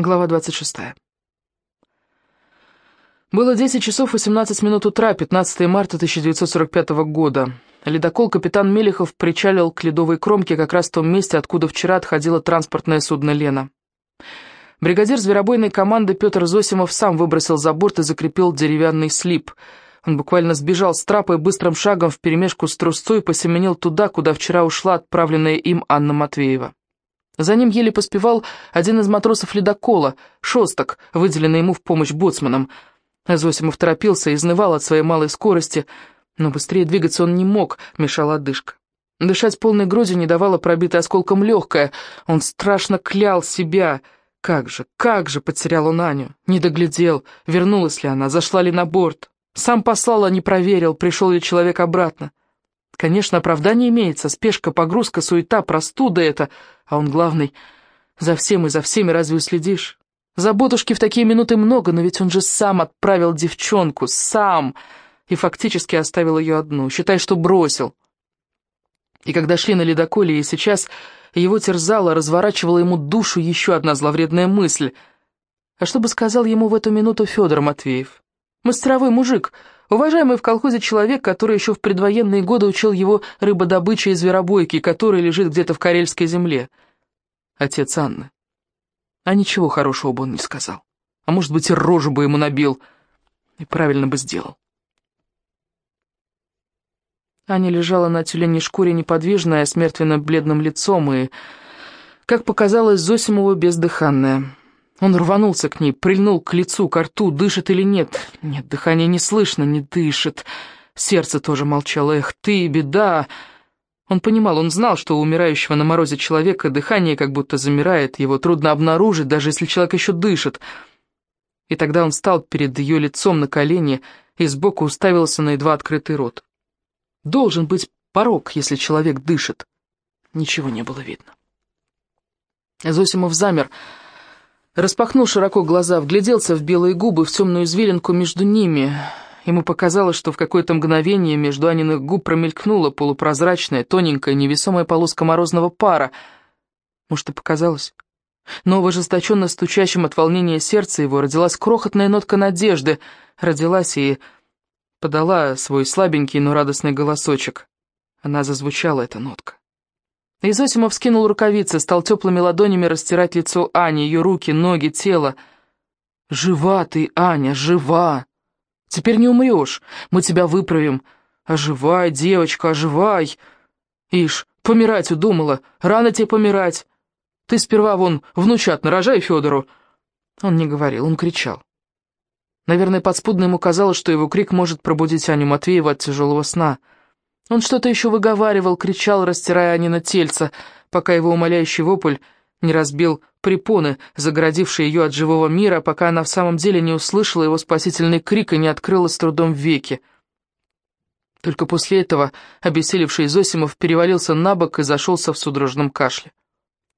Глава 26. Было 10 часов 18 минут утра, 15 марта 1945 года. Ледокол «Капитан Мелехов» причалил к ледовой кромке как раз в том месте, откуда вчера отходило транспортное судно «Лена». Бригадир зверобойной команды Петр Зосимов сам выбросил за борт и закрепил деревянный слип. Он буквально сбежал с трапа и быстрым шагом вперемешку с трусцой посеменил туда, куда вчера ушла отправленная им Анна Матвеева. За ним еле поспевал один из матросов ледокола, Шосток, выделенный ему в помощь боцманам. Зосимов торопился и изнывал от своей малой скорости, но быстрее двигаться он не мог, мешала одышка. Дышать полной грудью не давало пробитое осколком легкое. Он страшно клял себя. Как же, как же потерял он Аню. Не доглядел, вернулась ли она, зашла ли на борт. Сам послал, а не проверил, пришел ли человек обратно. Конечно, оправдание имеется, спешка, погрузка, суета, простуда это, а он главный. За всем и за всеми разве уследишь? Заботушки в такие минуты много, но ведь он же сам отправил девчонку, сам, и фактически оставил ее одну, считай, что бросил. И когда шли на ледоколе, и сейчас его терзала, разворачивала ему душу еще одна зловредная мысль. А что бы сказал ему в эту минуту Федор Матвеев? Мастеровой мужик — Уважаемый в колхозе человек, который еще в предвоенные годы учил его рыбодобыче и зверобойке, который лежит где-то в карельской земле. Отец Анны. А ничего хорошего бы он не сказал. А может быть, и рожу бы ему набил. И правильно бы сделал. Аня лежала на тюленей шкуре неподвижная, с мертвенно-бледным лицом и, как показалось, Зосимову бездыханная. Он рванулся к ней, прильнул к лицу, к рту, дышит или нет. Нет, дыхания не слышно, не дышит. Сердце тоже молчало. Эх ты, беда! Он понимал, он знал, что у умирающего на морозе человека дыхание как будто замирает, его трудно обнаружить, даже если человек еще дышит. И тогда он встал перед ее лицом на колени и сбоку уставился на едва открытый рот. Должен быть порог, если человек дышит. Ничего не было видно. Зосимов замер, — Распахнул широко глаза, вгляделся в белые губы, в темную извилинку между ними. Ему показалось, что в какое-то мгновение между Аниных губ промелькнула полупрозрачная, тоненькая, невесомая полоска морозного пара. Может, и показалось. Но в ожесточенно стучащем от волнения сердце его родилась крохотная нотка надежды, родилась и подала свой слабенький, но радостный голосочек. Она зазвучала, эта нотка. Изосимов скинул рукавицы, стал теплыми ладонями растирать лицо Ани, ее руки, ноги, тело. «Жива ты, Аня, жива! Теперь не умрешь, мы тебя выправим. Оживай, девочка, оживай!» «Ишь, помирать удумала, рано тебе помирать. Ты сперва вон внучат нарожай Федору!» Он не говорил, он кричал. Наверное, подспудно ему казалось, что его крик может пробудить Аню Матвеева от тяжелого сна — он что-то еще выговаривал, кричал, растирая Анина тельца, пока его умоляющий вопль не разбил препоны, загородившие ее от живого мира, пока она в самом деле не услышала его спасительный крик и не открыла с трудом веки. Только после этого обессилевший Зосимов перевалился на бок и зашелся в судорожном кашле.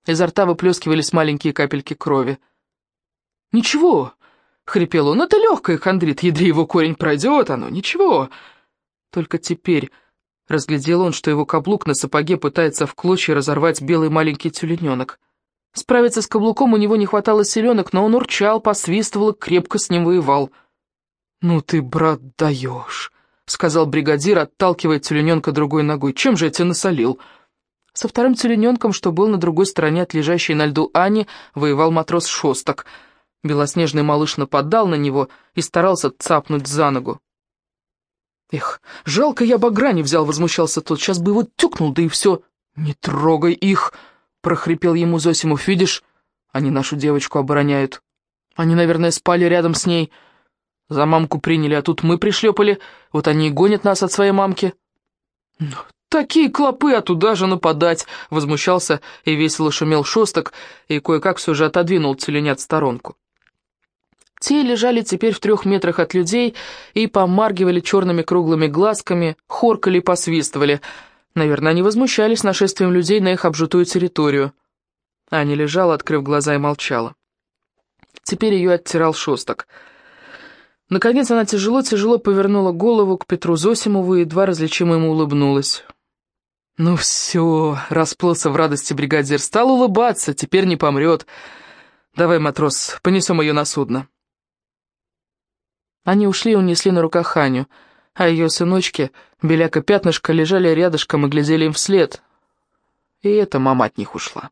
Изо рта выплескивались маленькие капельки крови. «Ничего!» — хрипел он. «Это легкое, хандрит, ядри его корень пройдет, оно ничего!» Только теперь Разглядел он, что его каблук на сапоге пытается в клочья разорвать белый маленький тюлененок. Справиться с каблуком у него не хватало селенок, но он урчал, посвистывал и крепко с ним воевал. «Ну ты, брат, даешь», — сказал бригадир, отталкивая тюлененка другой ногой. «Чем же я тебя насолил?» Со вторым тюлененком, что был на другой стороне от лежащей на льду Ани, воевал матрос Шосток. Белоснежный малыш нападал на него и старался цапнуть за ногу. «Эх, жалко я багра не взял», — возмущался тот. «Сейчас бы его тюкнул, да и все». «Не трогай их», — прохрипел ему Зосимов. «Видишь, они нашу девочку обороняют. Они, наверное, спали рядом с ней. За мамку приняли, а тут мы пришлепали. Вот они и гонят нас от своей мамки». «Такие клопы, а туда же нападать!» — возмущался и весело шумел шосток, и кое-как все же отодвинул целенят в сторонку. Те лежали теперь в трех метрах от людей и помаргивали черными круглыми глазками, хоркали и посвистывали. Наверное, они возмущались нашествием людей на их обжитую территорию. Аня лежала, открыв глаза, и молчала. Теперь ее оттирал шосток. Наконец она тяжело-тяжело повернула голову к Петру Зосимову и едва различимо ему улыбнулась. «Ну все», — расплылся в радости бригадир, — «стал улыбаться, теперь не помрет». Давай, матрос, понесем ее на судно». Они ушли и унесли на руках Аню, а ее сыночки, беляка пятнышко, лежали рядышком и глядели им вслед. И эта мама от них ушла.